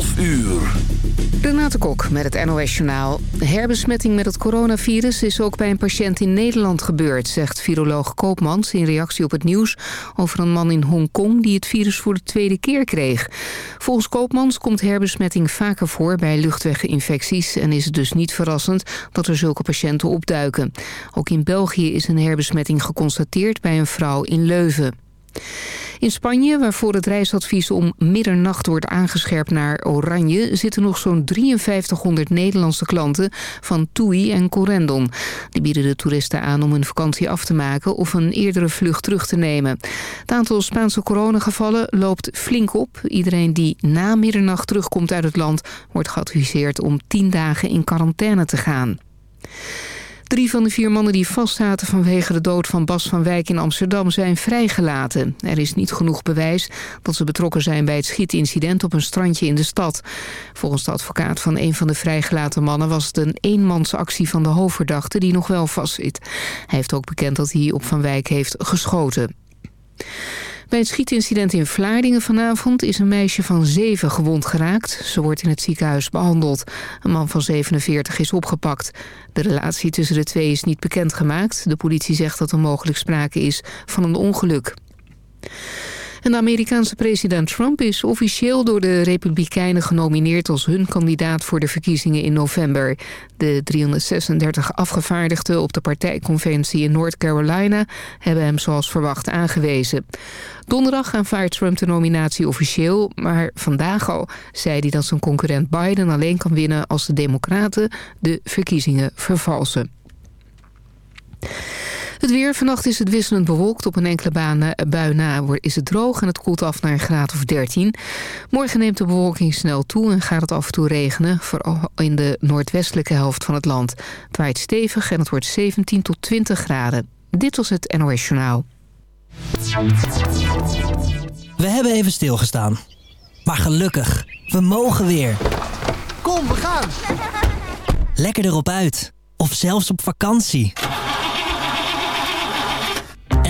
12 uur. Renate Kok met het NOS Journaal. Herbesmetting met het coronavirus is ook bij een patiënt in Nederland gebeurd... zegt viroloog Koopmans in reactie op het nieuws... over een man in Hongkong die het virus voor de tweede keer kreeg. Volgens Koopmans komt herbesmetting vaker voor bij luchtweginfecties... en is het dus niet verrassend dat er zulke patiënten opduiken. Ook in België is een herbesmetting geconstateerd bij een vrouw in Leuven. In Spanje, waarvoor het reisadvies om middernacht wordt aangescherpt naar oranje... zitten nog zo'n 5300 Nederlandse klanten van TUI en Corendon. Die bieden de toeristen aan om hun vakantie af te maken... of een eerdere vlucht terug te nemen. Het aantal Spaanse coronagevallen loopt flink op. Iedereen die na middernacht terugkomt uit het land... wordt geadviseerd om 10 dagen in quarantaine te gaan. Drie van de vier mannen die vastzaten vanwege de dood van Bas van Wijk in Amsterdam zijn vrijgelaten. Er is niet genoeg bewijs dat ze betrokken zijn bij het schietincident op een strandje in de stad. Volgens de advocaat van een van de vrijgelaten mannen was het een eenmansactie van de hoofdverdachte die nog wel vastzit. Hij heeft ook bekend dat hij op Van Wijk heeft geschoten. Bij het schietincident in Vlaardingen vanavond is een meisje van zeven gewond geraakt. Ze wordt in het ziekenhuis behandeld. Een man van 47 is opgepakt. De relatie tussen de twee is niet bekendgemaakt. De politie zegt dat er mogelijk sprake is van een ongeluk. En de Amerikaanse president Trump is officieel door de Republikeinen genomineerd als hun kandidaat voor de verkiezingen in november. De 336 afgevaardigden op de partijconventie in North Carolina hebben hem zoals verwacht aangewezen. Donderdag aanvaardt Trump de nominatie officieel, maar vandaag al zei hij dat zijn concurrent Biden alleen kan winnen als de democraten de verkiezingen vervalsen. Het weer. Vannacht is het wisselend bewolkt. Op een enkele baan, eh, bui na is het droog en het koelt af naar een graad of 13. Morgen neemt de bewolking snel toe en gaat het af en toe regenen. Vooral in de noordwestelijke helft van het land. Het waait stevig en het wordt 17 tot 20 graden. Dit was het NOS Journaal. We hebben even stilgestaan. Maar gelukkig, we mogen weer. Kom, we gaan! Lekker erop uit. Of zelfs op vakantie.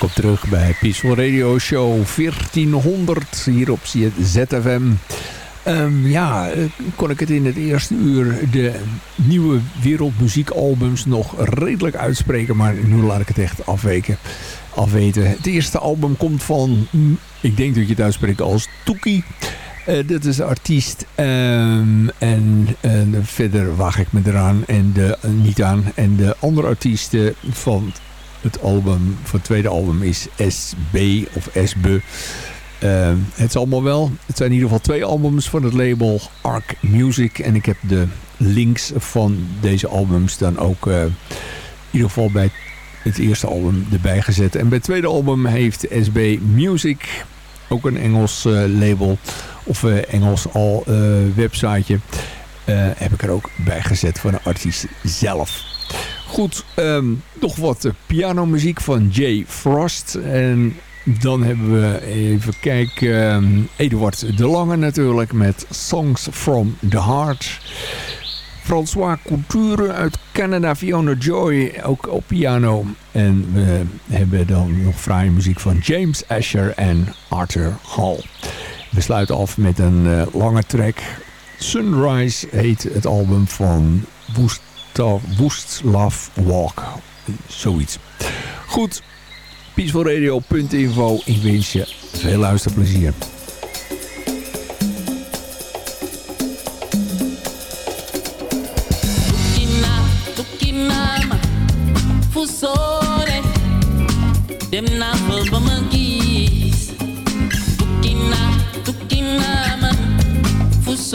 Welkom terug bij Peaceful Radio Show 1400 hier op ZFM. Um, ja, eh, kon ik het in het eerste uur de nieuwe wereldmuziekalbums nog redelijk uitspreken. Maar nu laat ik het echt afweken, afweten. Het eerste album komt van, mm, ik denk dat je het uitspreekt als Toekie. Uh, dat is de artiest. Um, en uh, verder waag ik me eraan en de, niet aan. En de andere artiesten van het album van het tweede album is SB of SB. Uh, het is allemaal wel. Het zijn in ieder geval twee albums van het label Arc Music. En ik heb de links van deze albums dan ook uh, in ieder geval bij het eerste album erbij gezet. En bij het tweede album heeft SB Music, ook een Engels uh, label of Engels al websiteje, heb ik er ook bij gezet van de artiest zelf. Goed, um, nog wat pianomuziek van Jay Frost. En dan hebben we even kijken. Um, Eduard de Lange natuurlijk met Songs from the Heart. François Couture uit Canada, Fiona Joy ook op piano. En we hebben dan nog fraaie muziek van James Asher en Arthur Hall. We sluiten af met een uh, lange track. Sunrise heet het album van Woest Woest Love Walk. Zoiets. Goed. Peacefulradio.info. Ik wens je veel luisterplezier. Dem na for monkeys. Tukina, tukina man. This is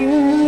you.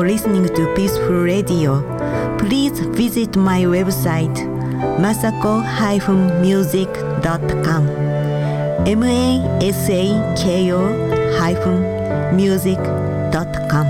for listening to Peaceful Radio. Please visit my website masako-music.com m-a-s-a-k-o-music.com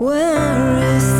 Where is the